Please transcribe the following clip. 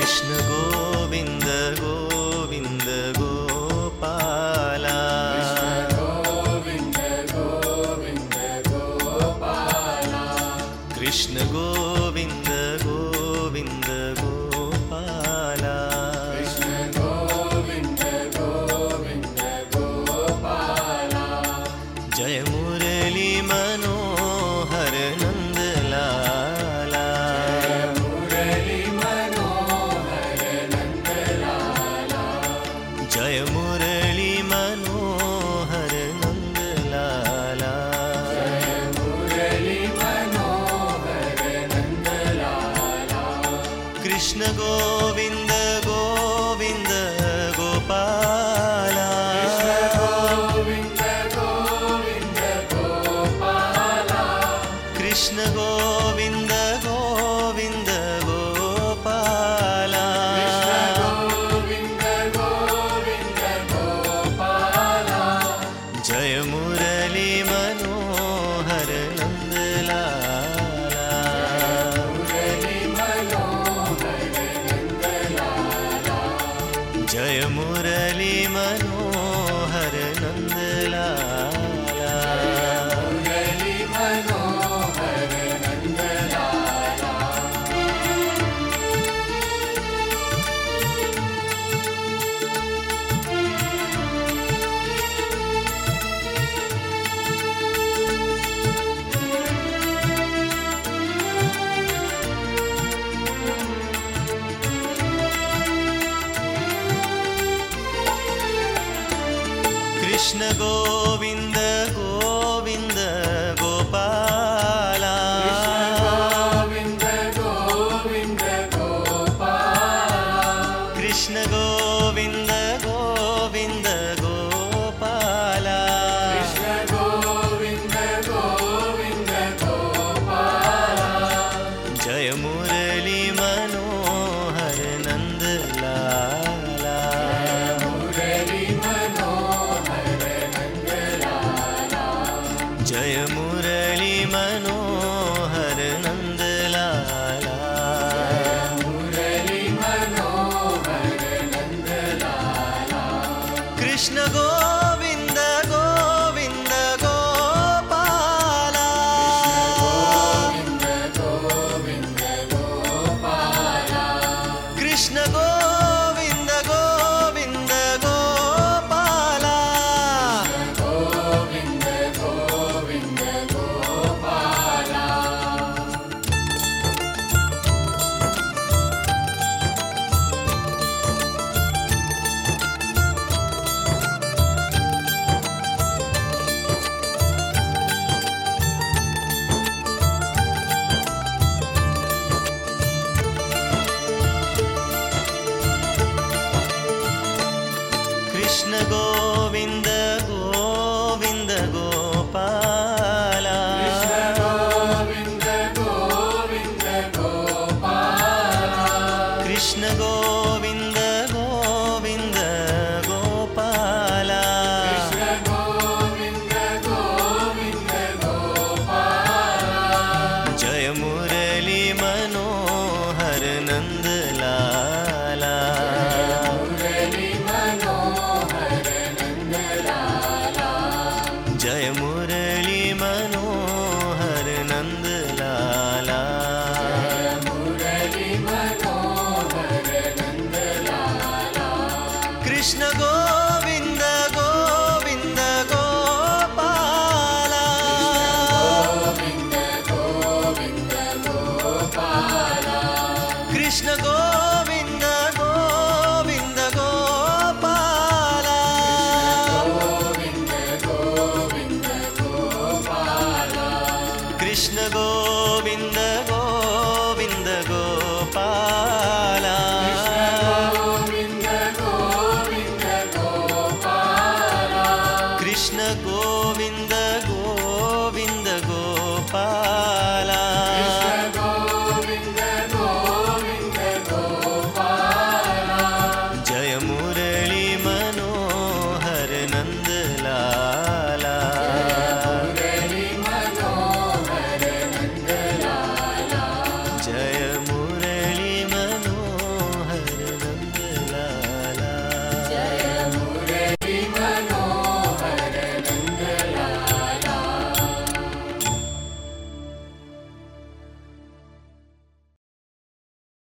Krishna Govinda Govinda Gopala Govinda Govinda Gopala Krishna Govinda Govinda Krishna Govind. Govinda Krishna Govinda Govinda Gopala Krishna Govinda జయము